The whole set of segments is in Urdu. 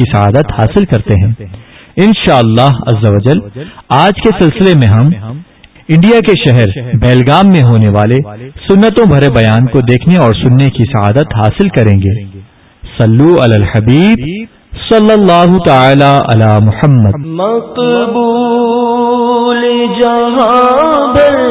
کی سعادت حاصل کرتے ہیں۔ انشاءاللہ شاء اللہ آج کے سلسلے میں ہم انڈیا کے شہر بیلگام میں ہونے والے سنتوں بھرے بیان کو دیکھنے اور سننے کی سعادت حاصل کریں گے۔ سلو الحبیب، صلی اللہ تعالی علی محمد۔ مقبول جہاں میں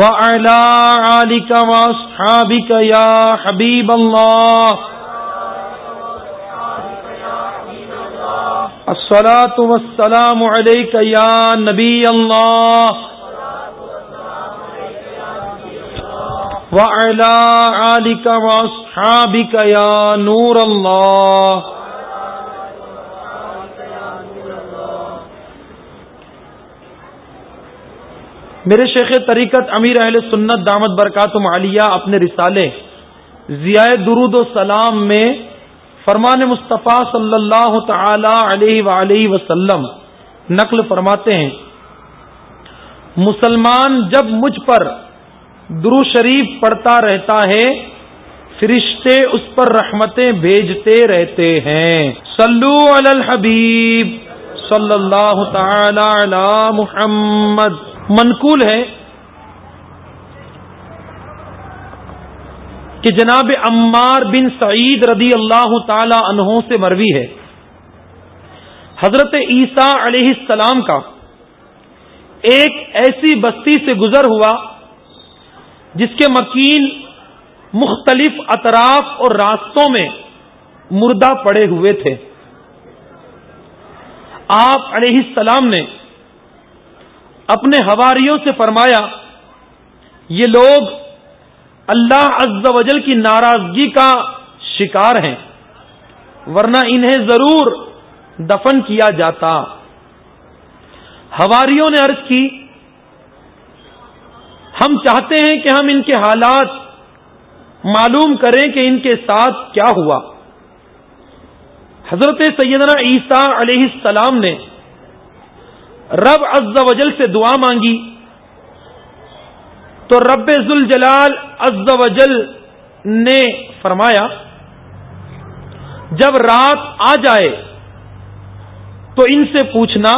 وعلى آلك واصحابك يا حبيب الله. الصلاة والسلام عليك يا نبي الله. وعلى آلك واصحابك يا نور الله. میرے شیخ طریقت امیر اہل سنت دامت برکاتم عالیہ اپنے رسالے ضیاء درود و سلام میں فرمان مصطفیٰ صلی اللہ تعالی علیہ وآلہ وسلم نقل فرماتے ہیں۔ مسلمان جب مجھ پر درو شریف پڑھتا رہتا ہے، فرشتے اس پر رحمتیں بھیجتے رہتے ہیں۔ صلو علی الحبیب صلی اللہ تعالی علی محمد۔ منقول ہے کہ جناب عمار بن سعید رضی اللہ تعالی عنہ سے مروی ہے۔ حضرت عیسیٰ علیہ السلام کا ایک ایسی بستی سے گزر ہوا جس کے مکین مختلف اطراف اور راستوں میں مردہ پڑے ہوئے تھے۔ آپ علیہ السلام نے اپنے ہواریوں سے فرمایا، یہ لوگ اللہ عز و جل کی ناراضگی کا شکار ہیں، ورنہ انہیں ضرور دفن کیا جاتا۔ ہواریوں نے عرض کی، ہم چاہتے ہیں کہ ہم ان کے حالات معلوم کریں کہ ان کے ساتھ کیا ہوا۔ حضرت سیدنا عیسیٰ علیہ السلام نے رب عز و جل سے دعا مانگی تو رب ذوالجلال عز و جل نے فرمایا، جب رات آ جائے تو ان سے پوچھنا،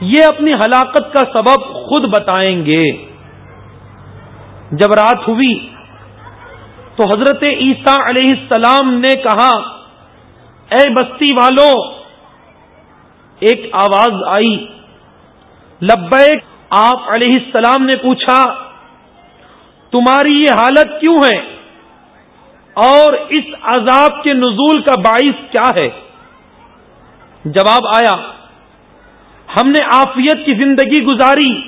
یہ اپنی ہلاکت کا سبب خود بتائیں گے۔ جب رات ہوئی تو حضرت عیسیٰ علیہ السلام نے کہا، اے بستی والوں ایک آواز آئی۔ لبیک، آپ علیہ السلام نے پوچھا، تمہاری یہ حالت کیوں ہے؟ اور اس عذاب کے نزول کا باعث کیا ہے؟ جواب آیا، ہم نے آفیت کی زندگی گزاری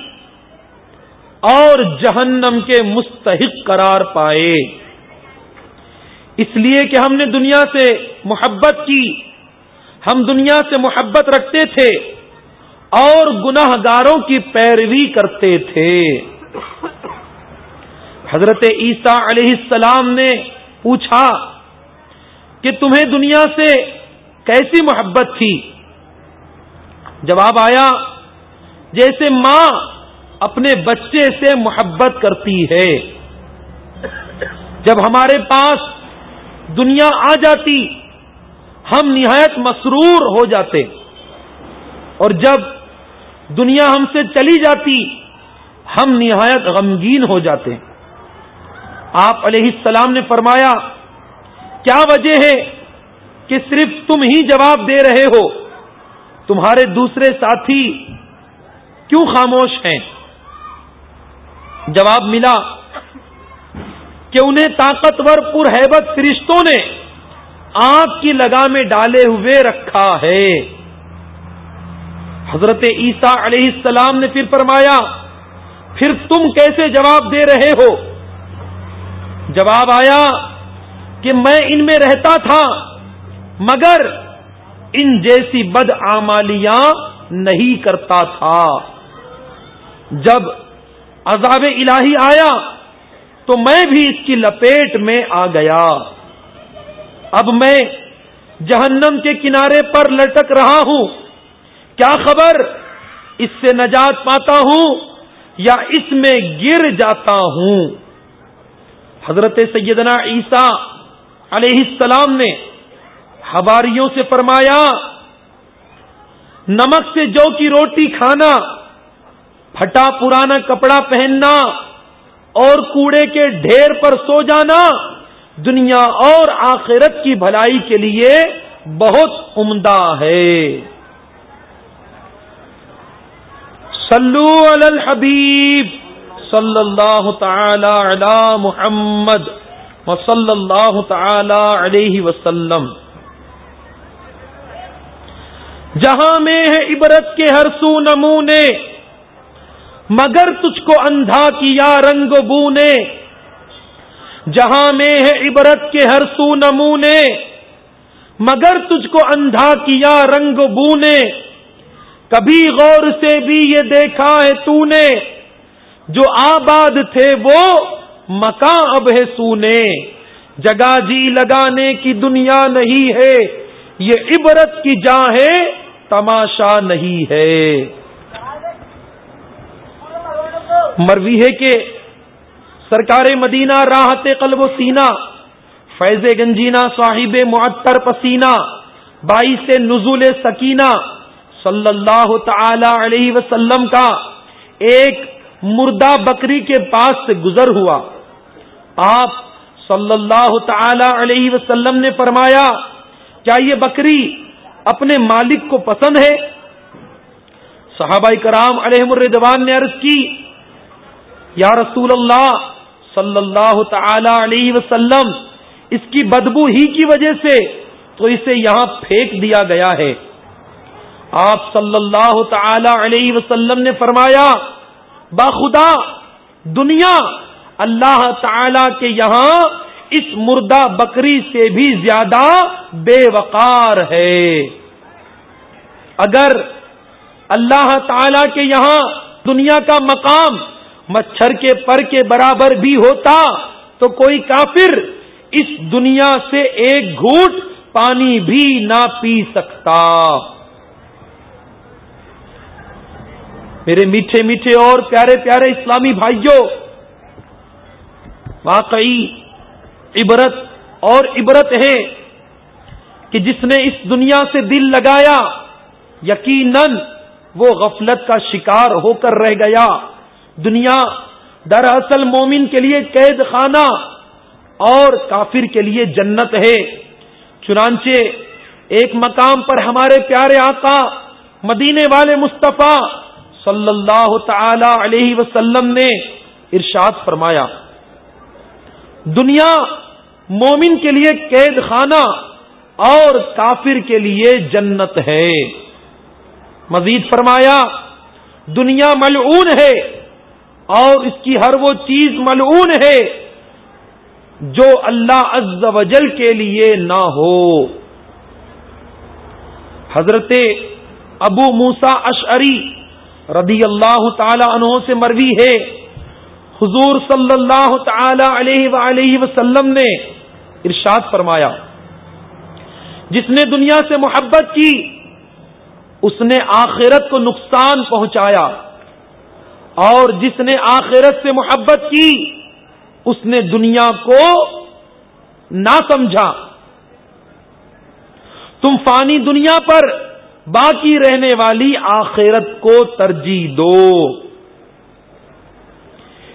اور جہنم کے مستحق قرار پائے۔ اس لیے کہ ہم نے دنیا سے محبت کی۔ ہم دنیا سے محبت رکھتے تھے اور گناہ گاروں کی پیروی کرتے تھے۔ حضرت عیسیٰ علیہ السلام نے پوچھا کہ تمہیں دنیا سے کیسی محبت تھی؟ جواب آیا، جیسے ماں اپنے بچے سے محبت کرتی ہے۔ جب ہمارے پاس دنیا آ جاتی ہم نہایت مسرور ہو جاتے اور جب دنیا ہم سے چلی جاتی، ہم نہایت غمگین ہو جاتے۔ آپ علیہ السلام نے فرمایا، کیا وجہ ہے کہ صرف تم ہی جواب دے رہے ہو؟ تمہارے دوسرے ساتھی کیوں خاموش ہیں؟ جواب ملا کہ انہیں طاقتور پر ہیبت فرشتوں نے آنکھ کی لگا میں ڈالے ہوئے رکھا ہے۔ حضرت عیسیٰ علیہ السلام نے پھر فرمایا، پھر تم کیسے جواب دے رہے ہو؟ جواب آیا کہ میں ان میں رہتا تھا، مگر ان جیسی بد آمالیاں نہیں کرتا تھا۔ جب عذاب الہی آیا تو میں بھی اس کی لپیٹ میں آ گیا۔ اب میں جہنم کے کنارے پر لٹک رہا ہوں۔ کیا خبر؟ اس سے نجات پاتا ہوں یا اس میں گر جاتا ہوں؟ حضرت سیدنا عیسیٰ علیہ السلام نے ہواریوں سے فرمایا، نمک سے جو کی روٹی کھانا، پھٹا پرانا کپڑا پہننا اور کوڑے کے ڈھیر پر سو جانا دنیا اور آخرت کی بھلائی کے لیے بہت عمدہ ہے۔ صلو علی الحبیب صلی اللہ تعالی علی محمد وصلی اللہ تعالی علیہ وسلم۔ جہاں میں ہے عبرت کے ہر سو نمونے، مگر تجھ کو اندھا کیا رنگ بو نے جہاں میں ہے عبرت کے ہر سو نمونے، مگر تجھ کو اندھا کیا رنگ بو نے کبھی غور سے بھی یہ دیکھا ہے تو نے، جو آباد تھے وہ مکان اب ہے سونے جگہ جی لگانے کی دنیا نہیں ہے، یہ عبرت کی جا ہے تماشا نہیں ہے۔ مروی ہے کہ سرکار مدینہ، راحت قلب و سینہ، فیض گنجینا صاحب معطر پسینہ، باعث نزول سکینہ صلی اللہ تعالی علیہ وسلم کا ایک مردہ بکری کے پاس سے گزر ہوا۔ آپ صلی اللہ تعالی علیہ وسلم نے فرمایا، کیا یہ بکری اپنے مالک کو پسند ہے؟ صحابہ کرام علیہ الردوان نے عرض کی، یا رسول اللہ صلی اللہ تعالی علیہ وسلم، اس کی بدبو ہی کی وجہ سے تو اسے یہاں پھینک دیا گیا ہے۔ آپ صلی اللہ تعالی علیہ وسلم نے فرمایا باخدا دنیا اللہ تعالی کے یہاں اس مردہ بکری سے بھی زیادہ بے وقار ہے۔ اگر اللہ تعالی کے یہاں دنیا کا مقام مچھر کے پر کے برابر بھی ہوتا تو کوئی کافر اس دنیا سے ایک گھوٹ پانی بھی نہ پی سکتا۔ میرے میٹھے میٹھے اور پیارے پیارے اسلامی بھائیوں، واقعی عبرت اور عبرت ہے کہ جس نے اس دنیا سے دل لگایا، یقیناً وہ غفلت کا شکار ہو کر رہ گیا۔ دنیا، دراصل مومن کے لیے قید خانہ اور کافر کے لیے جنت ہے۔ چنانچہ ایک مقام پر ہمارے پیارے آقا، مدینے والے مصطفیٰ صلی اللہ تعالی علیہ وسلم نے ارشاد فرمایا، دنیا مومن کے لیے قید خانہ اور کافر کے لیے جنت ہے۔ مزید فرمایا، دنیا ملعون ہے۔ اور اس کی ہر وہ چیز ملعون ہے جو اللہ عز و جل کے لیے نہ ہو۔ حضرت ابو موسا اشعری رضی اللہ تعالی عنہ سے مروی ہے۔ حضور صلی اللہ تعالی علیہ وآلہ وسلم نے ارشاد فرمایا، جس نے دنیا سے محبت کی، اس نے آخرت کو نقصان پہنچایا۔ اور جس نے آخرت سے محبت کی، اس نے دنیا کو نہ سمجھا۔ تم فانی دنیا پر باقی رہنے والی آخرت کو ترجیح دو۔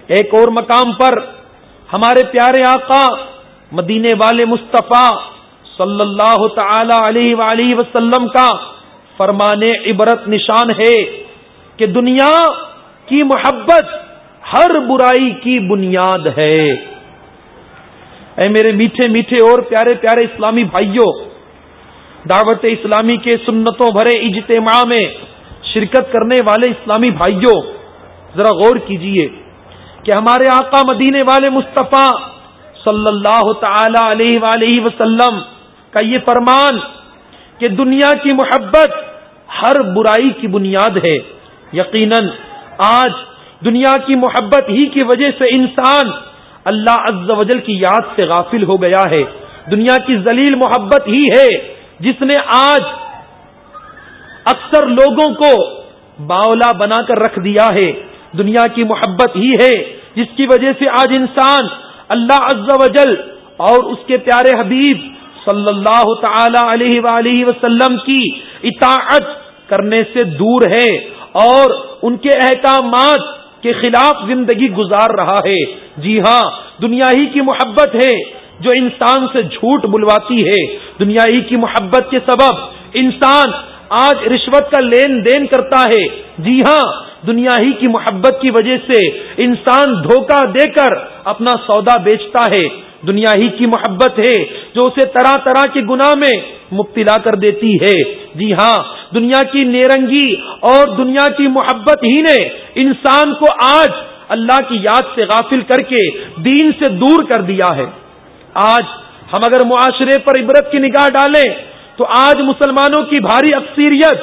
ایک اور مقام پر ہمارے پیارے آقا مدینے والے مصطفیٰ صلی اللہ تعالی علیہ وآلہ وسلم کا فرمانے عبرت نشان ہے کہ دنیا کی محبت ہر برائی کی بنیاد ہے۔ اے میرے میٹھے میٹھے اور پیارے پیارے اسلامی بھائیوں دعوت اسلامی کے سنتوں بھرے اجتماع میں شرکت کرنے والے اسلامی بھائیوں ذرا غور کیجیے کہ ہمارے آقا مدینے والے مصطفیٰ صلی اللہ تعالی علیہ وآلہ وسلم کا یہ فرمان کہ دنیا کی محبت ہر برائی کی بنیاد ہے۔ یقیناً آج دنیا کی محبت ہی کی وجہ سے انسان اللہ عز و جل کی یاد سے غافل ہو گیا ہے۔ دنیا کی ذلیل محبت ہی ہے جس نے آج اکثر لوگوں کو باولا بنا کر رکھ دیا ہے۔ دنیا کی محبت ہی ہے جس کی وجہ سے آج انسان اللہ عز و جل اور اس کے پیارے حبیب صلی اللہ تعالی علیہ وآلہ وسلم کی اطاعت کرنے سے دور ہے اور ان کے احکامات کے خلاف زندگی گزار رہا ہے۔ جی ہاں دنیا ہی کی محبت ہے جو انسان سے جھوٹ بلواتی ہے۔ دنیا ہی کی محبت کے سبب انسان آج رشوت کا لین دین کرتا ہے۔ جی ہاں دنیا ہی کی محبت کی وجہ سے انسان دھوکہ دے کر اپنا سودا بیچتا ہے۔ دنیا ہی کی محبت ہے جو اسے طرح طرح کے گناہ میں مبتلا کر دیتی ہے۔ جی ہاں دنیا کی نیرنگی اور دنیا کی محبت ہی نے انسان کو آج اللہ کی یاد سے غافل کر کے دین سے دور کر دیا ہے۔ آج ہم اگر معاشرے پر عبرت کی نگاہ ڈالیں تو آج مسلمانوں کی بھاری اکثریت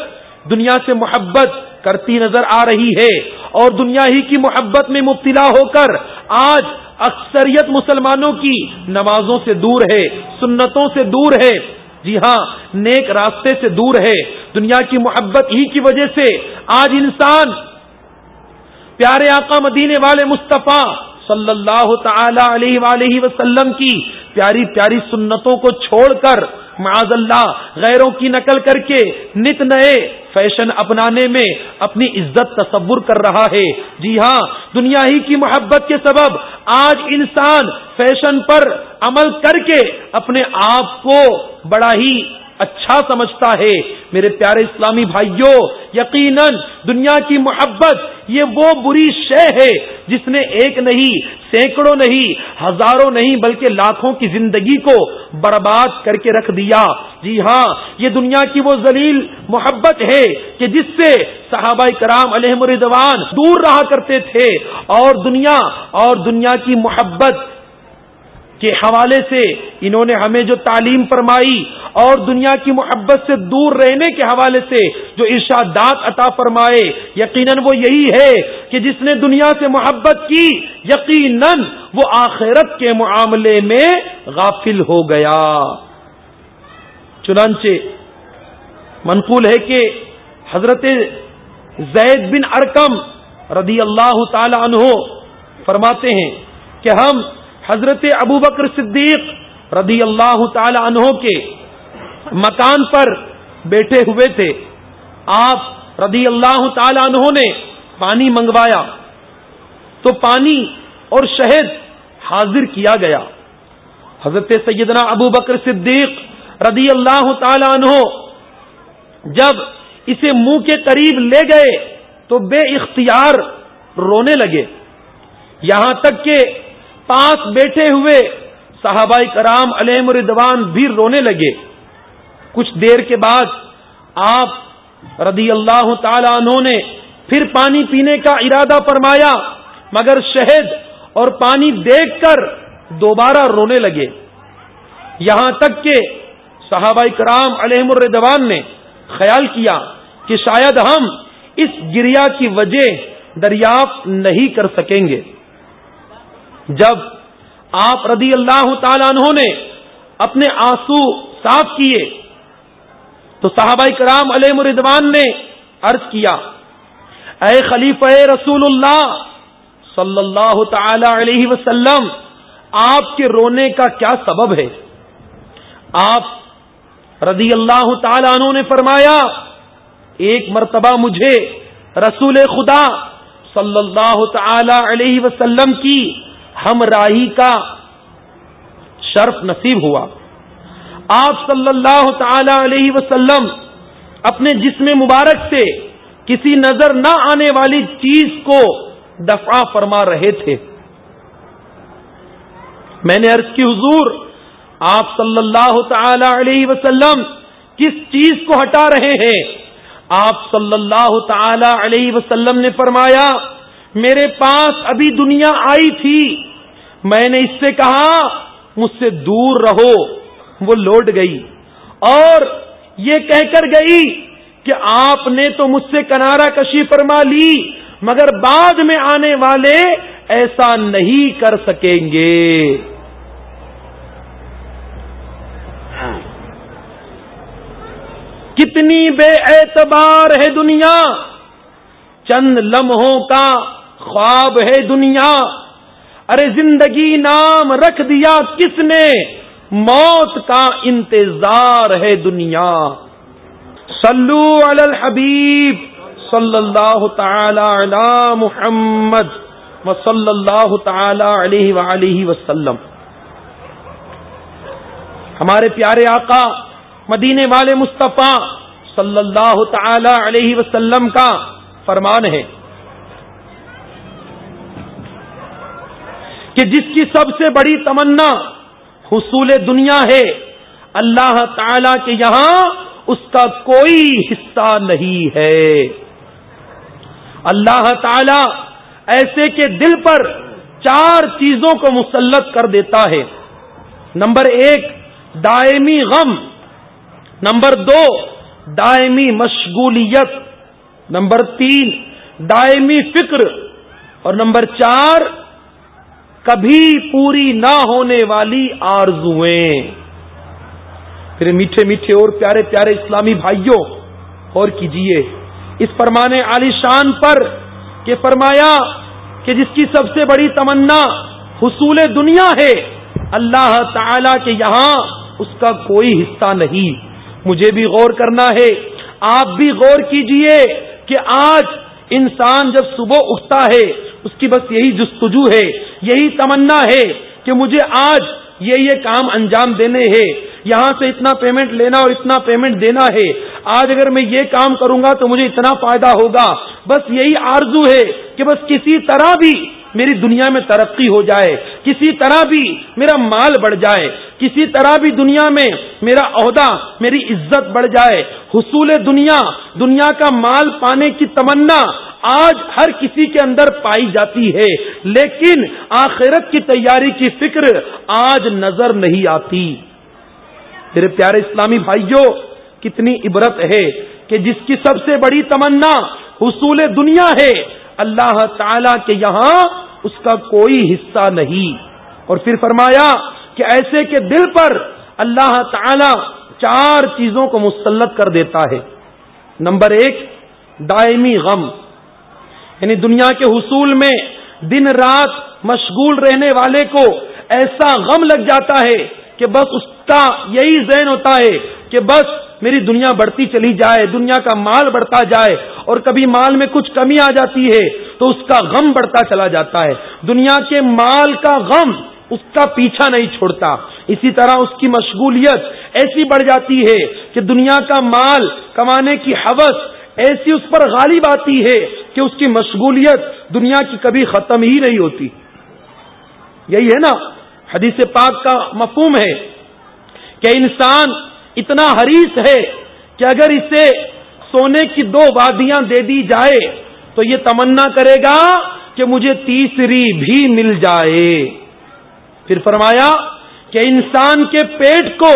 دنیا سے محبت کرتی نظر آ رہی ہے اور دنیا ہی کی محبت میں مبتلا ہو کر آج اکثریت مسلمانوں کی نمازوں سے دور ہے، سنتوں سے دور ہے۔ جی ہاں نیک راستے سے دور ہے۔ دنیا کی محبت ہی کی وجہ سے آج انسان پیارے آقا مدینے والے مصطفیٰ صلی اللہ تعالی علیہ وآلہ وسلم کی پیاری پیاری سنتوں کو چھوڑ کر معاذ اللہ، غیروں کی نقل کر کے نت نئے فیشن اپنانے میں اپنی عزت تصور کر رہا ہے۔ جی ہاں دنیا ہی کی محبت کے سبب آج انسان فیشن پر عمل کر کے اپنے آپ کو بڑا ہی اچھا سمجھتا ہے۔ میرے پیارے اسلامی بھائیوں، یقیناً دنیا کی محبت یہ وہ بری شے ہے جس نے ایک نہیں، سینکڑوں نہیں، ہزاروں نہیں، بلکہ لاکھوں کی زندگی کو برباد کر کے رکھ دیا۔ جی ہاں یہ دنیا کی وہ ذلیل محبت ہے کہ جس سے صحابہ کرام علیہ مردوان دور رہا کرتے تھے۔ اور دنیا اور دنیا کی محبت کے حوالے سے انہوں نے ہمیں جو تعلیم فرمائی اور دنیا کی محبت سے دور رہنے کے حوالے سے جو ارشادات عطا فرمائے، یقیناً وہ یہی ہے کہ جس نے دنیا سے محبت کی، یقیناً وہ آخرت کے معاملے میں غافل ہو گیا۔ چنانچہ منقول ہے کہ حضرت زید بن ارکم رضی اللہ تعالی عنہ فرماتے ہیں کہ ہم حضرت ابو بکر صدیق رضی اللہ تعالی عنہ کے مکان پر بیٹھے ہوئے تھے۔ آپ رضی اللہ تعالی عنہ نے پانی منگوایا۔ تو پانی اور شہد حاضر کیا گیا۔ حضرت سیدنا ابو بکر صدیق رضی اللہ تعالی عنہ جب اسے منہ کے قریب لے گئے تو بے اختیار رونے لگے۔ یہاں تک کہ پاس بیٹھے ہوئے صحابہ کرام علیہ مردوان بھی رونے لگے۔ کچھ دیر کے بعد آپ رضی اللہ تعالی عنہ نے پھر پانی پینے کا ارادہ فرمایا، مگر شہد اور پانی دیکھ کر دوبارہ رونے لگے۔ یہاں تک کہ صحابہ کرام علیہ مردوان نے خیال کیا کہ شاید ہم اس گریا کی وجہ دریافت نہیں کر سکیں گے۔ جب آپ رضی اللہ تعالیٰ عنہ نے اپنے آنسو صاف کیے، تو صحابہ کرام علیہ مردوان نے عرض کیا، اے خلیفہ رسول اللہ صلی اللہ تعالی علیہ وسلم، آپ کے رونے کا کیا سبب ہے؟ آپ رضی اللہ تعالی عنہ نے فرمایا، ایک مرتبہ مجھے رسول خدا صلی اللہ تعالی علیہ وسلم کی ہم راہی کا شرف نصیب ہوا۔ آپ صلی اللہ تعالی علیہ وسلم اپنے جسم مبارک سے کسی نظر نہ آنے والی چیز کو دفاع فرما رہے تھے۔ میں نے عرض کی، حضور، آپ صلی اللہ تعالی علیہ وسلم کس چیز کو ہٹا رہے ہیں؟ آپ صلی اللہ تعالی علیہ وسلم نے فرمایا میرے پاس ابھی دنیا آئی تھی۔ میں نے اس سے کہا، مجھ سے دور رہو۔ وہ لوٹ گئی۔ اور یہ کہہ کر گئی کہ آپ نے تو مجھ سے کنارا کشی فرما لی، مگر بعد میں آنے والے ایسا نہیں کر سکیں گے۔ کتنی بے اعتبار ہے دنیا۔ چند لمحوں کا خواب ہے دنیا۔ ارے زندگی نام رکھ دیا کس نے؟ موت کا انتظار ہے دنیا۔ صلو علی الحبیب صلی اللہ تعالی علی محمد صلی اللہ تعالی علیہ وآلہ وسلم۔ ہمارے پیارے آقا مدینے والے مصطفیٰ صلی اللہ تعالی علیہ وسلم کا فرمان ہے۔ کہ جس کی سب سے بڑی تمنا حصول دنیا ہے، اللہ تعالی کے یہاں اس کا کوئی حصہ نہیں ہے۔ اللہ تعالی ایسے کے دل پر چار چیزوں کو مسلط کر دیتا ہے۔ نمبر ایک، دائمی غم۔ نمبر دو، دائمی مشغولیت۔ نمبر تین، دائمی فکر۔ اور نمبر چار کبھی پوری نہ ہونے والی آرزویں پھر میٹھے میٹھے اور پیارے پیارے اسلامی بھائیوں اور کیجیے، اس فرمانے عالی شان پر کہ فرمایا کہ جس کی سب سے بڑی تمنا حصول دنیا ہے، اللہ تعالی کے یہاں اس کا کوئی حصہ نہیں۔ مجھے بھی غور کرنا ہے، آپ بھی غور کیجیے کہ آج انسان جب صبح اٹھتا ہے اس کی بس یہی جستجو ہے، یہی تمنا ہے کہ مجھے آج یہ یہ کام انجام دینے ہیں۔ یہاں سے اتنا پیمنٹ لینا اور اتنا پیمنٹ دینا ہے۔ آج اگر میں یہ کام کروں گا تو مجھے اتنا فائدہ ہوگا۔ بس یہی آرزو ہے کہ بس کسی طرح بھی میری دنیا میں ترقی ہو جائے، کسی طرح بھی میرا مال بڑھ جائے، کسی طرح بھی دنیا میں میرا عہدہ، میری عزت بڑھ جائے۔ حصول دنیا دنیا کا مال پانے کی تمنا آج ہر کسی کے اندر پائی جاتی ہے، لیکن آخرت کی تیاری کی فکر آج نظر نہیں آتی۔ میرے پیارے اسلامی بھائیوں کتنی عبرت ہے کہ جس کی سب سے بڑی تمنا حصول دنیا ہے، اللہ تعالی کے یہاں اس کا کوئی حصہ نہیں۔ اور پھر فرمایا کہ ایسے کے دل پر اللہ تعالی چار چیزوں کو مسلط کر دیتا ہے۔ نمبر ایک، دائمی غم۔ یعنی دنیا کے حصول میں دن رات مشغول رہنے والے کو ایسا غم لگ جاتا ہے کہ بس اس کا یہی ذہن ہوتا ہے کہ بس میری دنیا بڑھتی چلی جائے، دنیا کا مال بڑھتا جائے اور کبھی مال میں کچھ کمی آ جاتی ہے تو اس کا غم بڑھتا چلا جاتا ہے۔ دنیا کے مال کا غم اس کا پیچھا نہیں چھوڑتا۔ اسی طرح اس کی مشغولیت ایسی بڑھ جاتی ہے کہ دنیا کا مال کمانے کی حوث ایسی اس پر غالب آتی ہے کہ اس کی مشغولیت دنیا کی کبھی ختم ہی نہیں ہوتی۔ یہی ہے نا، حدیث پاک کا مفہوم ہے کہ انسان اتنا حریص ہے کہ اگر اسے سونے کی دو وادیاں دے دی جائے تو یہ تمنا کرے گا کہ مجھے تیسری بھی مل جائے۔ پھر فرمایا کہ انسان کے پیٹ کو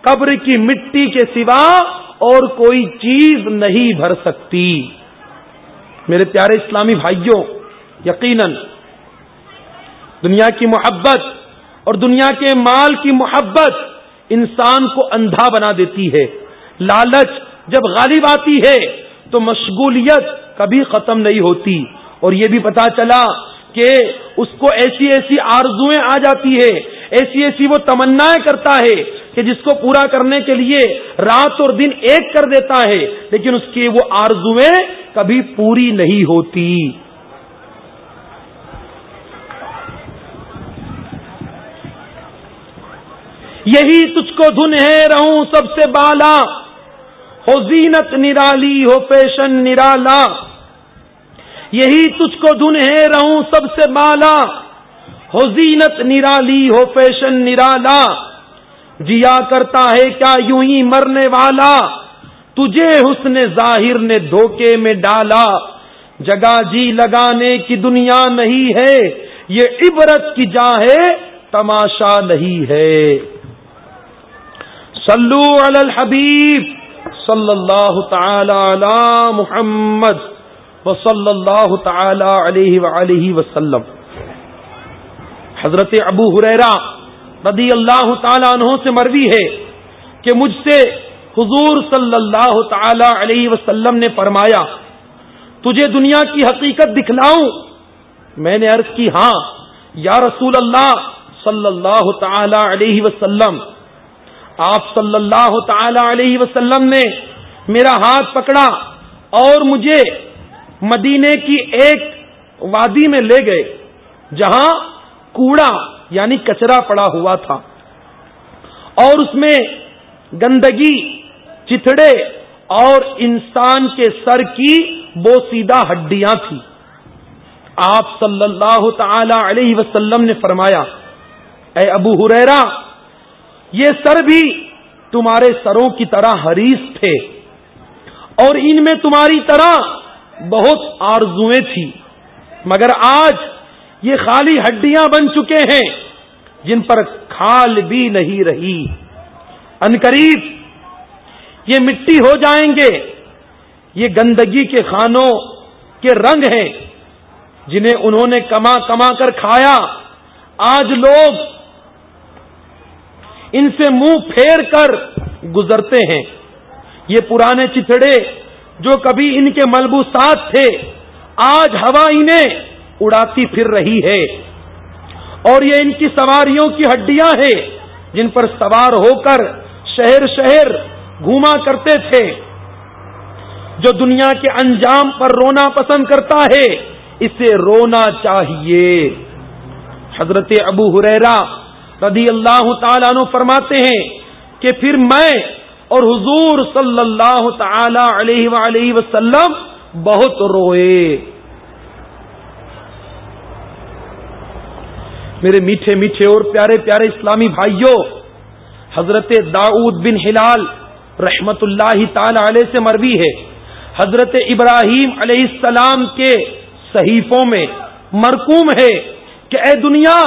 قبر کی مٹی کے سوا اور کوئی چیز نہیں بھر سکتی۔ میرے پیارے اسلامی بھائیوں، یقیناً دنیا کی محبت اور دنیا کے مال کی محبت انسان کو اندھا بنا دیتی ہے۔ لالچ جب غالب آتی ہے تو مشغولیت کبھی ختم نہیں ہوتی۔ اور یہ بھی پتا چلا کہ اس کو ایسی ایسی آرزویں آ جاتی ہے، ایسی ایسی وہ تمنا کرتا ہے کہ جس کو پورا کرنے کے لیے رات اور دن ایک کر دیتا ہے، لیکن اس کی وہ آرزویں کبھی پوری نہیں ہوتی۔ یہی تجھ کو دھن ہے رہوں سب سے بالا، ہو زینت نرالی، ہو پیشن نرالا۔ یہی تجھ کو دنہیں رہوں سب سے مالا ہو زینت نرالی، ہو فیشن نرالا۔ جیا کرتا ہے، کیا یوں ہی مرنے والا؟ تجھے حسن ظاہر نے دھوکے میں ڈالا۔ جگہ جی لگانے کی دنیا نہیں ہے، یہ عبرت کی جا ہے، تماشا نہیں ہے۔ صلو علی الحبیب صلی اللہ تعالی علی محمد صلی اللہ تعالی علیہ وآلہ وسلم حضرت ابو حریرا رضی اللہ تعالی عنہ سے مروی ہے کہ مجھ سے حضور صلی اللہ تعالی علیہ وسلم نے فرمایا، تجھے دنیا کی حقیقت دکھلاؤں؟ میں نے عرض کی ہاں یا رسول اللہ صلی اللہ تعالی علیہ وسلم، آپ صلی اللہ تعالی علیہ وسلم نے میرا ہاتھ پکڑا اور مجھے مدینے کی ایک وادی میں لے گئے، جہاں کوڑا یعنی کچرا پڑا ہوا تھا اور اس میں گندگی چتڑے اور انسان کے سر کی بوسیدہ ہڈیاں تھیں۔ آپ صلی اللہ تعالی علیہ وسلم نے فرمایا، اے ابو ہریرا یہ سر بھی تمہارے سروں کی طرح حریص تھے اور ان میں تمہاری طرح بہت آرزویں تھی مگر آج یہ خالی ہڈیاں بن چکے ہیں جن پر کھال بھی نہیں رہی۔ انقریب، یہ مٹی ہو جائیں گے۔ یہ گندگی کے خانوں کے رنگ ہیں جنہیں انہوں نے کما کما کر کھایا۔ آج لوگ ان سے منہ پھیر کر گزرتے ہیں۔ یہ پرانے چتڑے جو کبھی ان کے ملبوسات تھے، آج ہوا انہیں۔ اڑاتی پھر رہی ہے۔ اور یہ ان کی سواریوں کی ہڈیاں ہیں جن پر سوار ہو کر شہر شہر گھوما کرتے تھے۔ جو دنیا کے انجام پر رونا پسند کرتا ہے، اسے رونا چاہیے۔ حضرت ابو حریرا رضی اللہ تعالیٰ عنہ فرماتے ہیں کہ پھر میں اور حضور صلی اللہ تعالی علیہ وآلہ وسلم بہت روئے۔ میرے میٹھے میٹھے اور پیارے پیارے اسلامی بھائیوں، حضرت داؤد بن ہلال رحمت اللہ تعالی علیہ سے مروی ہے۔ حضرت ابراہیم علیہ السلام کے صحیفوں میں مرکوم ہے کہ اے دنیا،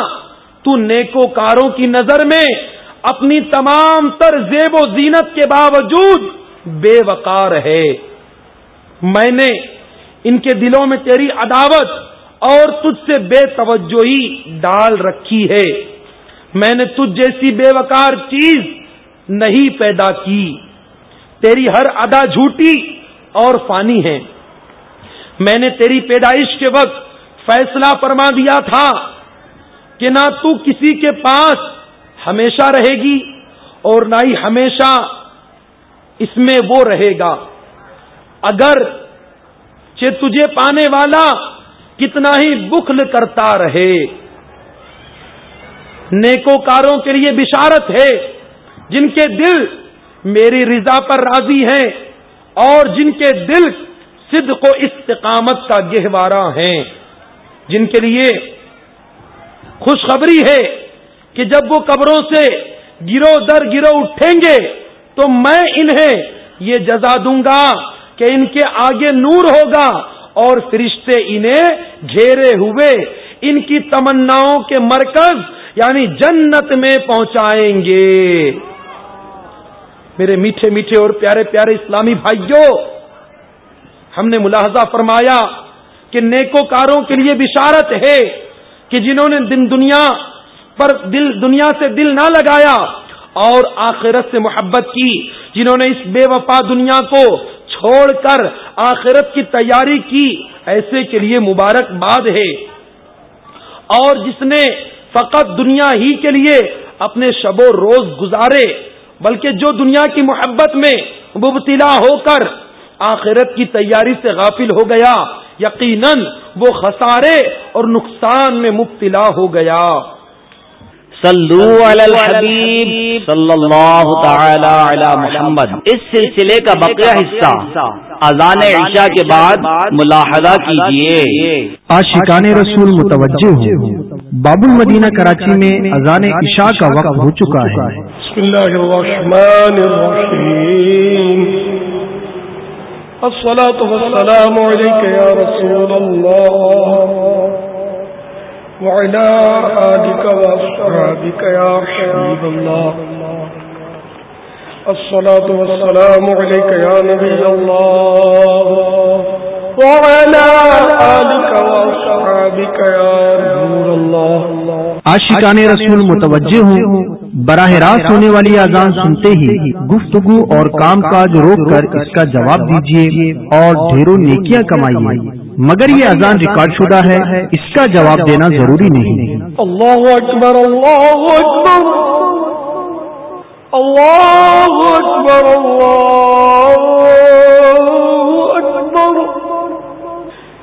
تو نیکو کاروں کی نظر میں اپنی تمام تر زیب و زینت کے باوجود بے وقار ہے۔ میں نے ان کے دلوں میں تیری عداوت اور تجھ سے بے توجہی ڈال رکھی ہے۔ میں نے تجھ جیسی بے وقار چیز نہیں پیدا کی۔ تیری ہر ادا جھوٹی اور فانی ہے۔ میں نے تیری پیدائش کے وقت فیصلہ فرما دیا تھا کہ نہ تو کسی کے پاس ہمیشہ رہے گی اور نہ ہی ہمیشہ اس میں وہ رہے گا۔ اگر تجھے پانے والا کتنا ہی بخل کرتا رہے۔ نیکو کاروں کے لیے بشارت ہے۔ جن کے دل میری رضا پر راضی ہیں اور جن کے دل صدق و استقامت کا گہوارہ ہیں۔ جن کے لیے خوشخبری ہے کہ جب وہ قبروں سے گرو در گرو اٹھیں گے تو میں انہیں یہ جزا دوں گا کہ ان کے آگے نور ہوگا۔ اور فرشتے انہیں گھیرے ہوئے، ان کی تمناؤں کے مرکز یعنی جنت میں پہنچائیں گے۔ میرے میٹھے میٹھے اور پیارے پیارے اسلامی بھائیوں، ہم نے ملاحظہ فرمایا کہ نیکو کاروں کے لیے بشارت ہے کہ جنہوں نے دن دنیا پر دل، دنیا سے دل نہ لگایا اور آخرت سے محبت کی، جنہوں نے اس بے وفا دنیا کو چھوڑ کر آخرت کی تیاری کی، ایسے کے لیے مبارک باد ہے۔ اور جس نے فقط دنیا ہی کے لیے اپنے شب و روز گزارے، بلکہ جو دنیا کی محبت میں مبتلا ہو کر آخرت کی تیاری سے غافل ہو گیا، یقیناً وہ خسارے اور نقصان میں مبتلا ہو گیا۔ صلو علی الحبیب صلی اللہ تعالی علی محمد. اس سلسلے کا بقیہ حصہ اذان عشاء کے بعد ملاحظہ کیجیے آج شکان رسول متوجہ ہوں. باب المدینہ کراچی میں اذان عشاء کا وقت ہو چکا ہے۔ بسم اللہ الرحمن الرحیم۔ الصلاة والسلام علیکہ یا رسول اللہ۔ وعلى آلك وأصحابك يا حبيب الله. الصلاة والسلام عليك يا نبي الله. وعلى آلك وأصحابك يا نور الله. عاشقان رسول متوجہ ہوں براہ راست ہونے والی اذان سنتے ہی گفتگو اور کام کاج روک کر اس کا جواب دیجیے اور ڈھیروں نیکیاں کمائیے۔ مگر یہ اذان ریکارڈ شدہ ہے اس کا جواب دینا ضروری نہیں۔ اللہ اکبر اللہ اکبر۔ اللہ اکبر اللہ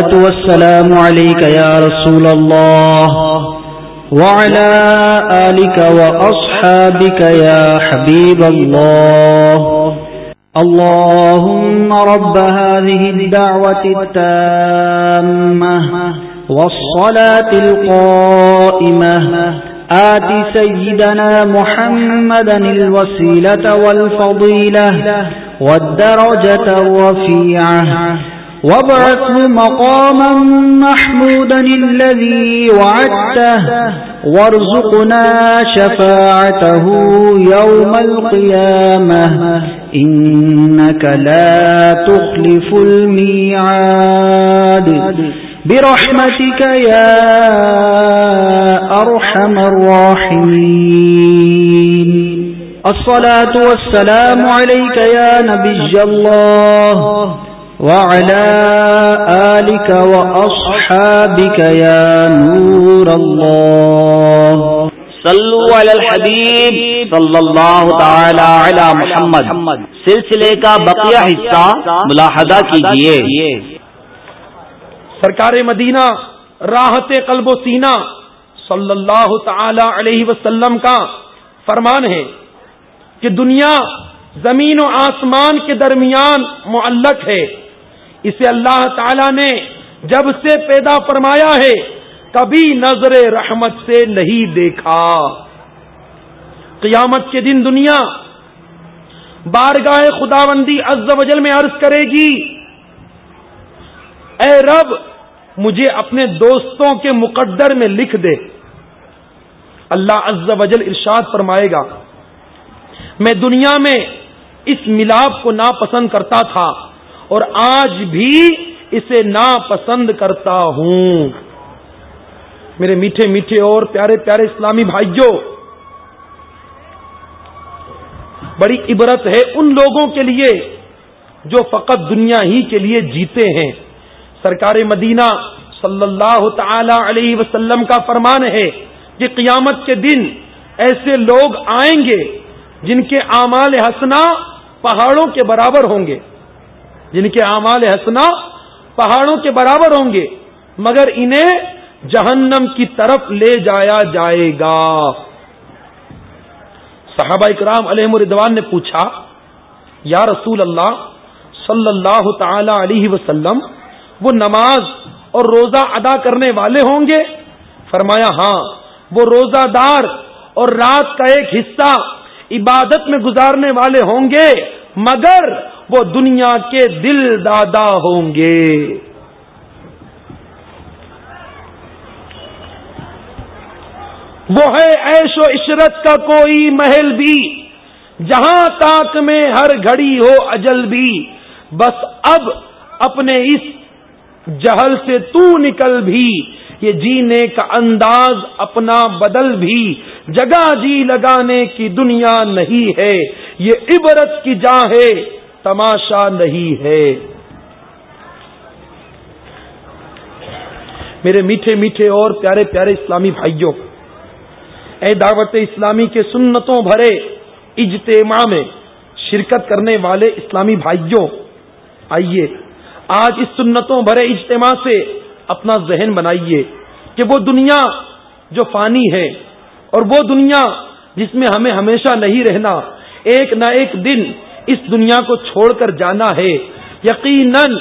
الصلاة والسلام عليك يا رسول الله وعلى آلك وأصحابك يا حبيب الله. اللهم رب هذه الدعوة التامة والصلاة القائمة. آت سيدنا محمدا الوسيلة والفضيلة والدرجة الرفيعة. وابعثه مقاما محمودا الذي وعدته وارزقنا شفاعته يوم القيامة إنك لا تخلف الميعاد برحمتك يا أرحم الراحمين الصلاة والسلام عليك يا نبي الله وعلى آلك وأصحابك يا نور الله. صلو علی الحبیب صلی اللہ تعالی علی محمد. سلسلے کا بقیہ حصہ ملاحظہ کیجیے. سرکار مدینہ، راحت قلب و سینہ صلی اللہ تعالی علیہ وسلم کا فرمان ہے کہ دنیا زمین و آسمان کے درمیان معلق ہے۔ اسے اللہ تعالی نے جب سے پیدا فرمایا ہے، کبھی نظر رحمت سے نہیں دیکھا۔ قیامت کے دن دنیا بارگاہ خداوندی عز و جل میں عرض کرے گی، اے رب، مجھے اپنے دوستوں کے مقدر میں لکھ دے۔ اللہ عز و جل ارشاد فرمائے گا۔ میں دنیا میں اس ملاپ کو ناپسند کرتا تھا۔ اور آج بھی اسے ناپسند کرتا ہوں۔ میرے میٹھے میٹھے اور پیارے پیارے اسلامی بھائیوں بڑی عبرت ہے ان لوگوں کے لیے جو فقط دنیا ہی کے لیے جیتے ہیں۔ سرکار مدینہ صلی اللہ تعالی علیہ وسلم کا فرمان ہے کہ قیامت کے دن ایسے لوگ آئیں گے جن کے اعمال حسنا پہاڑوں کے برابر ہوں گے۔ جن کے اعمال حسنا پہاڑوں کے برابر ہوں گے، مگر انہیں جہنم کی طرف لے جایا جائے گا۔ صحابہ اکرام علیہ مردوان نے پوچھا، یا رسول اللہ صلی اللہ تعالی علیہ وسلم، وہ نماز اور روزہ ادا کرنے والے ہوں گے؟ فرمایا ہاں وہ روزہ دار اور رات کا ایک حصہ عبادت میں گزارنے والے ہوں گے، مگر وہ دنیا کے دل دادا ہوں گے۔ وہ ہے ایش و عشرت کا کوئی محل بھی، جہاں تاک میں ہر گھڑی ہو اجل بھی۔ بس اب اپنے اس جہل سے تو نکل بھی، یہ جینے کا انداز اپنا بدل بھی۔ جگہ جی لگانے کی دنیا نہیں ہے، یہ عبرت کی جاں ہے۔ تماشا نہیں ہے۔ میرے میٹھے میٹھے اور پیارے پیارے اسلامی بھائیوں، اے دعوت اسلامی کے سنتوں بھرے اجتماع میں شرکت کرنے والے اسلامی بھائیوں، آئیے آج اس سنتوں بھرے اجتماع سے اپنا ذہن بنائیے کہ وہ دنیا جو فانی ہے اور وہ دنیا جس میں ہمیں ہمیشہ نہیں رہنا، ایک نہ ایک دن اس دنیا کو چھوڑ کر جانا ہے۔ یقیناً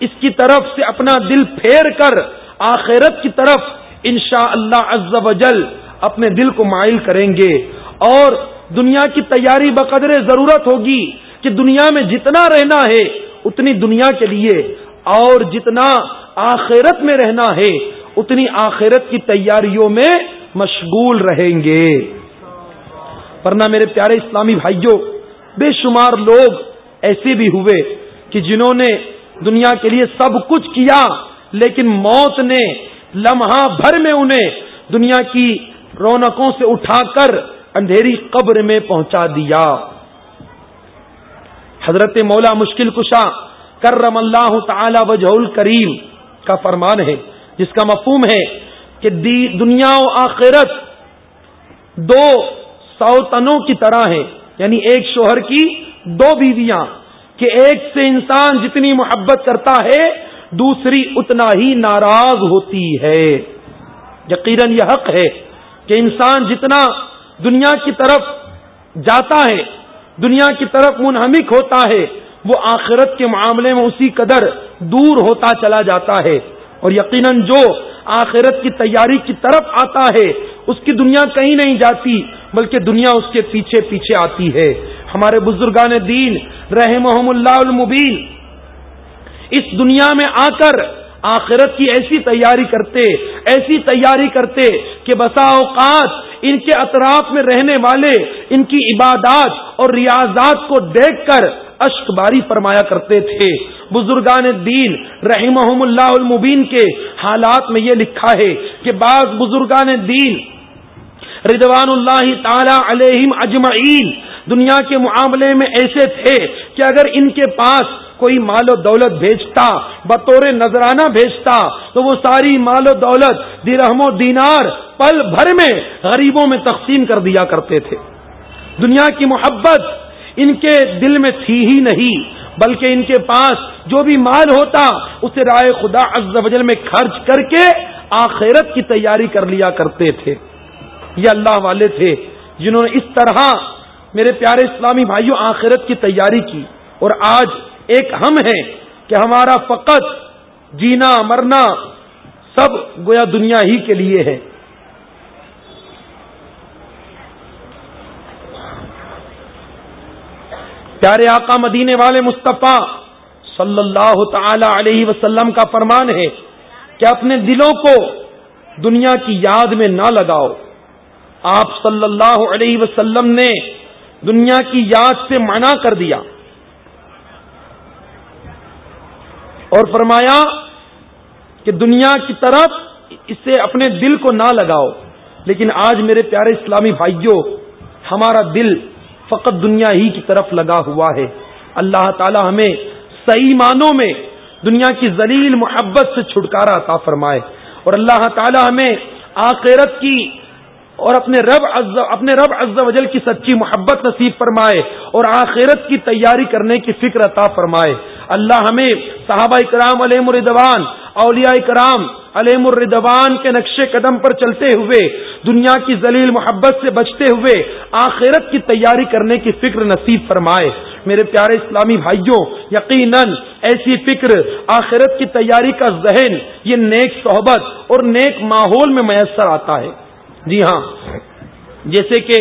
اس کی طرف سے اپنا دل پھیر کر آخرت کی طرف انشاء اللہ جل اپنے دل کو مائل کریں گے۔ اور دنیا کی تیاری بقدر ضرورت ہوگی کہ دنیا میں جتنا رہنا ہے اتنی دنیا کے لیے۔ اور جتنا آخرت میں رہنا ہے اتنی آخرت کی تیاریوں میں مشغول رہیں گے۔ ورنہ میرے پیارے اسلامی بھائیوں بے شمار لوگ ایسے بھی ہوئے کہ جنہوں نے دنیا کے لیے سب کچھ کیا، لیکن موت نے لمحہ بھر میں انہیں دنیا کی رونقوں سے اٹھا کر اندھیری قبر میں پہنچا دیا۔ حضرت مولا مشکل کشا کرم اللہ تعالی وجہ کریم کا فرمان ہے، جس کا مفہوم ہے کہ دنیا و آخرت دو سوتنوں کی طرح ہے یعنی ایک شوہر کی دو بیویاں کہ ایک سے انسان جتنی محبت کرتا ہے، دوسری اتنا ہی ناراض ہوتی ہے۔ یقیناً یہ حق ہے کہ انسان جتنا دنیا کی طرف جاتا ہے، دنیا کی طرف منہمک ہوتا ہے، وہ آخرت کے معاملے میں اسی قدر دور ہوتا چلا جاتا ہے۔ اور یقیناً جو آخرت کی تیاری کی طرف آتا ہے، اس کی دنیا کہیں نہیں جاتی۔ بلکہ دنیا اس کے پیچھے پیچھے آتی ہے۔ ہمارے بزرگان دین رحم اللہ المبین، اس دنیا میں آ کر آخرت کی ایسی تیاری کرتے، ایسی تیاری کرتے کہ بسا اوقات ان کے اطراف میں رہنے والے، ان کی عبادات اور ریاضات کو دیکھ کر اشک باری فرمایا کرتے تھے۔ بزرگان دین، رحمہم اللہ المبین کے حالات میں یہ لکھا ہے کہ بعض بزرگان دین ردوان اللہ تعالی علیہم اجمعین۔ دنیا کے معاملے میں ایسے تھے کہ اگر ان کے پاس کوئی مال و دولت بھیجتا، بطور نذرانہ بھیجتا، تو وہ ساری مال و دولت، درہم و دینار پل بھر میں غریبوں میں تقسیم کر دیا کرتے تھے۔ دنیا کی محبت ان کے دل میں تھی ہی نہیں، بلکہ ان کے پاس جو بھی مال ہوتا، اسے رائے خدا عز و جل میں خرچ کر کے آخرت کی تیاری کر لیا کرتے تھے۔ یہ اللہ والے تھے جنہوں نے اس طرح میرے پیارے اسلامی بھائیوں آخرت کی تیاری کی اور آج ایک ہم ہیں کہ ہمارا فقط جینا مرنا سب گویا دنیا ہی کے لیے ہے۔ پیارے آقا مدینے والے مصطفیٰ صلی اللہ تعالی علیہ وسلم کا فرمان ہے کہ اپنے دلوں کو دنیا کی یاد میں نہ لگاؤ۔ آپ صلی اللہ علیہ وسلم نے دنیا کی یاد سے منع کر دیا اور فرمایا کہ دنیا کی طرف اسے اپنے دل کو نہ لگاؤ، لیکن آج میرے پیارے اسلامی بھائیوں، ہمارا دل فقط دنیا ہی کی طرف لگا ہوا ہے۔ اللہ تعالی ہمیں صحیح معنوں میں دنیا کی ذلیل محبت سے چھٹکارا عطا فرمائے۔ اور اللہ تعالی ہمیں آخرت کی اور اپنے رب عز اپنے رب عز وجل کی سچی محبت نصیب فرمائے اور آخرت کی تیاری کرنے کی فکر عطا فرمائے۔ اللہ ہمیں صحابہ کرام علیہ مردوان اولیاء کرام علیہ مردوان کے نقش قدم پر چلتے ہوئے، دنیا کی ذلیل محبت سے بچتے ہوئے آخرت کی تیاری کرنے کی فکر نصیب فرمائے۔ میرے پیارے اسلامی بھائیوں، یقیناً ایسی فکر آخرت کی تیاری کا ذہن، یہ نیک صحبت اور نیک ماحول میں میسر آتا ہے۔ جی ہاں۔ جیسے کہ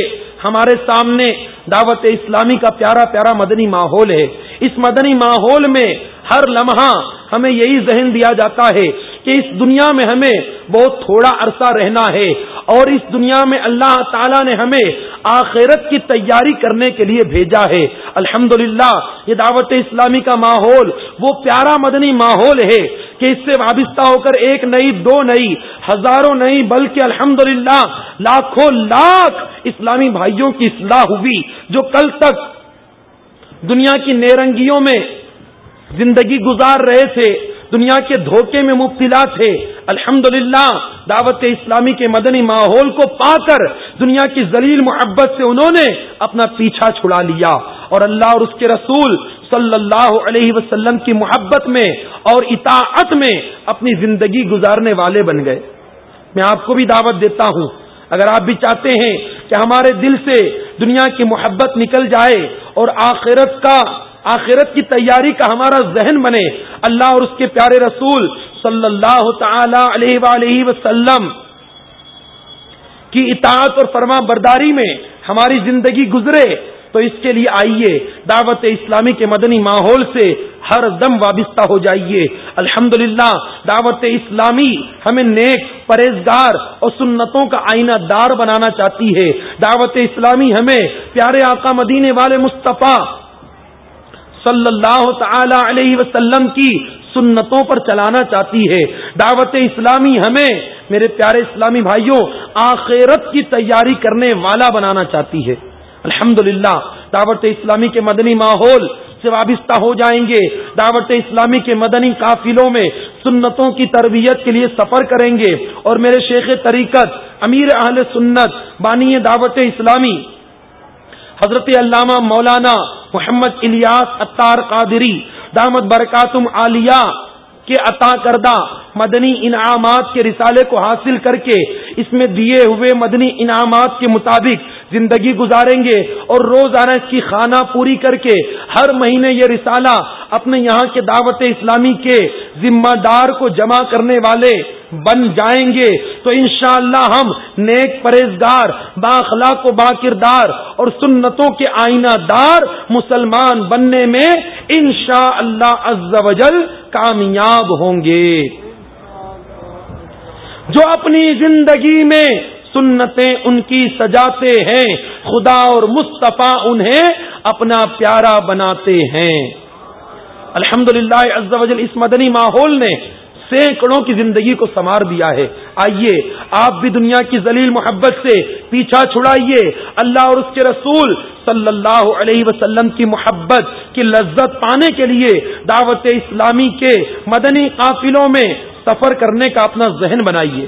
ہمارے سامنے دعوت اسلامی کا پیارا پیارا مدنی ماحول ہے۔ اس مدنی ماحول میں ہر لمحہ ہمیں یہی ذہن دیا جاتا ہے کہ اس دنیا میں ہمیں بہت تھوڑا عرصہ رہنا ہے اور اس دنیا میں اللہ تعالی نے ہمیں آخرت کی تیاری کرنے کے لیے بھیجا ہے۔ الحمد یہ دعوت اسلامی کا ماحول، وہ پیارا مدنی ماحول ہے۔ کہ اس سے وابستہ ہو کر ایک نئی، دو نئی، ہزاروں نئی، بلکہ الحمد لاکھوں لاکھ اسلامی بھائیوں کی اصلاح ہوئی جو کل تک دنیا کی نیرنگیوں میں زندگی گزار رہے تھے، دنیا کے دھوکے میں مبتلا تھے۔ الحمد دعوت اسلامی کے مدنی ماحول کو پا کر دنیا کی ذلیل محبت سے انہوں نے اپنا پیچھا چھڑا لیا۔ اور اللہ اور اس کے رسول صلی اللہ علیہ وسلم کی محبت میں اور اطاعت میں اپنی زندگی گزارنے والے بن گئے۔ میں آپ کو بھی دعوت دیتا ہوں، اگر آپ بھی چاہتے ہیں کہ ہمارے دل سے دنیا کی محبت نکل جائے اور آخرت کا، آخرت کی تیاری کا ہمارا ذہن بنے، اللہ اور اس کے پیارے رسول صلی اللہ تعالی علیہ وآلہ وسلم کی اطاعت اور فرما برداری میں ہماری زندگی گزرے۔ تو اس کے لیے آئیے، دعوت اسلامی کے مدنی ماحول سے ہر دم وابستہ ہو جائیے۔ الحمد دعوت اسلامی ہمیں نیک، پرہیزگار اور سنتوں کا آئینہ دار بنانا چاہتی ہے۔ دعوت اسلامی ہمیں پیارے آقا مدینے والے مصطفیٰ صلی اللہ تعالی علیہ وسلم کی سنتوں پر چلانا چاہتی ہے۔ دعوت اسلامی ہمیں میرے پیارے اسلامی بھائیوں، آخرت کی تیاری کرنے والا بنانا چاہتی ہے۔ الحمد دعوت اسلامی کے مدنی ماحول سے وابستہ ہو جائیں گے۔ دعوت اسلامی کے مدنی قافلوں میں سنتوں کی تربیت کے لیے سفر کریں گے۔ اور میرے شیخ طریقت، امیر اہل سنت، بانی دعوت اسلامی، حضرت علامہ مولانا محمد الیاس اطار قادری، دامت برکاتم عالیہ کے عطا کردہ مدنی انعامات کے رسالے کو حاصل کر کے اس میں دیے ہوئے مدنی انعامات کے مطابق زندگی گزاریں گے اور روزانہ اس کی خانہ پوری کر کے ہر مہینے یہ رسالہ اپنے یہاں کے دعوت اسلامی کے ذمہ دار کو جمع کرنے والے بن جائیں گے۔ تو انشاءاللہ اللہ ہم نیک پرہیزگار باخلاق و با کردار اور سنتوں کے آئینہ دار مسلمان بننے میں انشاء اللہ کامیاب ہوں گے۔ جو اپنی زندگی میں سنتیں ان کی سجاتے ہیں، خدا اور مصطفیٰ انہیں اپنا پیارا بناتے ہیں۔ الحمد للہ اس مدنی ماحول نے سینکڑوں کی زندگی کو سنوار دیا ہے۔ آئیے، آپ بھی دنیا کی ذلیل محبت سے پیچھا چھڑائیے۔ اللہ اور اس کے رسول صلی اللہ علیہ وسلم کی محبت، کی لذت پانے کے لیے دعوت اسلامی کے مدنی قافلوں میں سفر کرنے کا اپنا ذہن بنائیے۔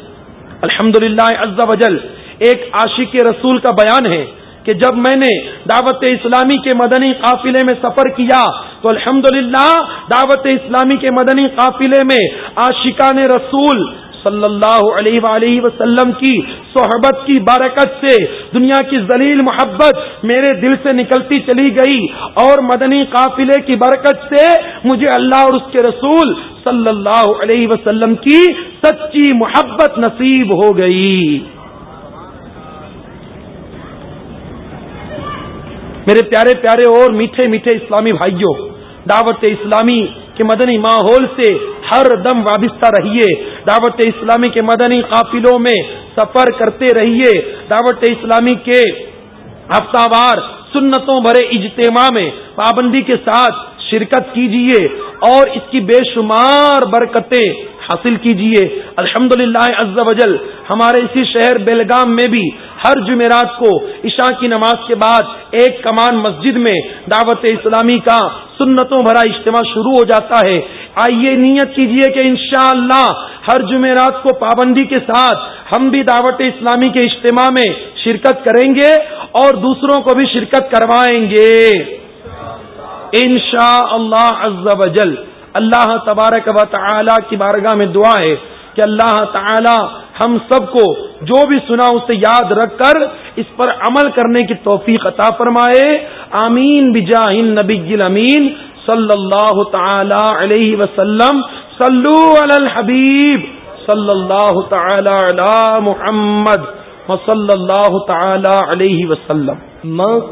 الحمد للہ وجل ایک عاشق رسول کا بیان ہے کہ جب میں نے دعوت اسلامی کے مدنی قافلے میں سفر کیا تو الحمد دعوت اسلامی کے مدنی قافلے میں عاشقان رسول صلی اللہ علیہ وآلہ وسلم کی صحبت کی برکت سے دنیا کی ذلیل محبت میرے دل سے نکلتی چلی گئی اور مدنی قافلے کی برکت سے مجھے اللہ اور اس کے رسول صلی اللہ علیہ وسلم کی سچی محبت نصیب ہو گئی۔ میرے پیارے پیارے اور میٹھے میٹھے اسلامی بھائیوں، دعوت اسلامی کے مدنی ماحول سے ہر دم وابستہ رہیے۔ دعوت اسلامی کے مدنی قافلوں میں سفر کرتے رہیے۔ دعوت اسلامی کے ہفتہ وار سنتوں بھرے اجتماع میں پابندی کے ساتھ شرکت کیجیے اور اس کی بے شمار برکتیں حاصل کیجیے الحمد للہ ہمارے اسی شہر بیلگام میں بھی ہر جمعرات کو عشاء کی نماز کے بعد ایک کمان مسجد میں دعوت اسلامی کا سنتوں بھرا اجتماع شروع ہو جاتا ہے۔ آئیے نیت کیجیے کہ انشاءاللہ ہر جمعرات کو پابندی کے ساتھ ہم بھی دعوت اسلامی کے اجتماع میں شرکت کریں گے اور دوسروں کو بھی شرکت کروائیں گے۔ انشاء اللہ اللہ تبارک و تعالی کی بارگاہ میں دعا ہے کہ اللہ تعالی ہم سب کو جو بھی سنا اسے یاد رکھ کر اس پر عمل کرنے کی توفیق عطا فرمائے۔ آمین بجاہ نبی امین صلی اللہ تعالی علیہ وسلم۔ صلو علی الحبیب صلی اللہ تعالی علی محمد وصلی اللہ تعالی علیہ وسلم۔